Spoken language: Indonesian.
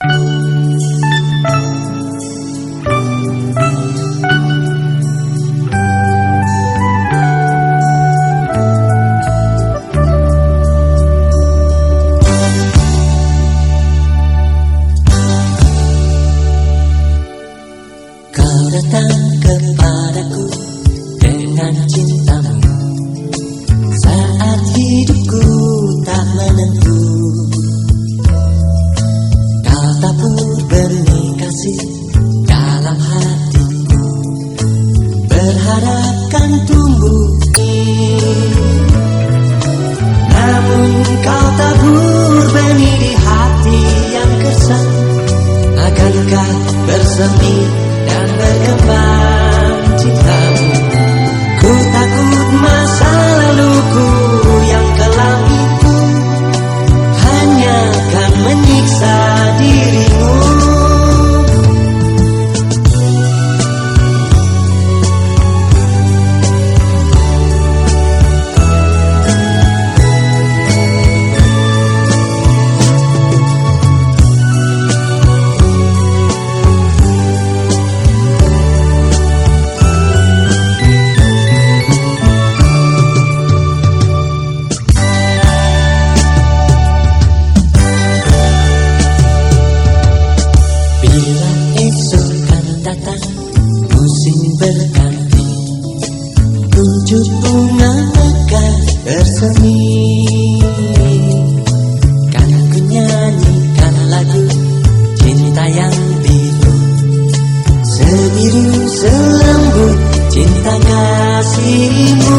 Kau datang ke harapkan tumbuh Namun kau tabur benih di hati yang kesan. Akankah bersemi dan berkembang cinta? Sepucuk bunga mekar bersemi. Kan ku nyanyikan lagu cinta yang biru. Semiru serembut cinta kasihmu.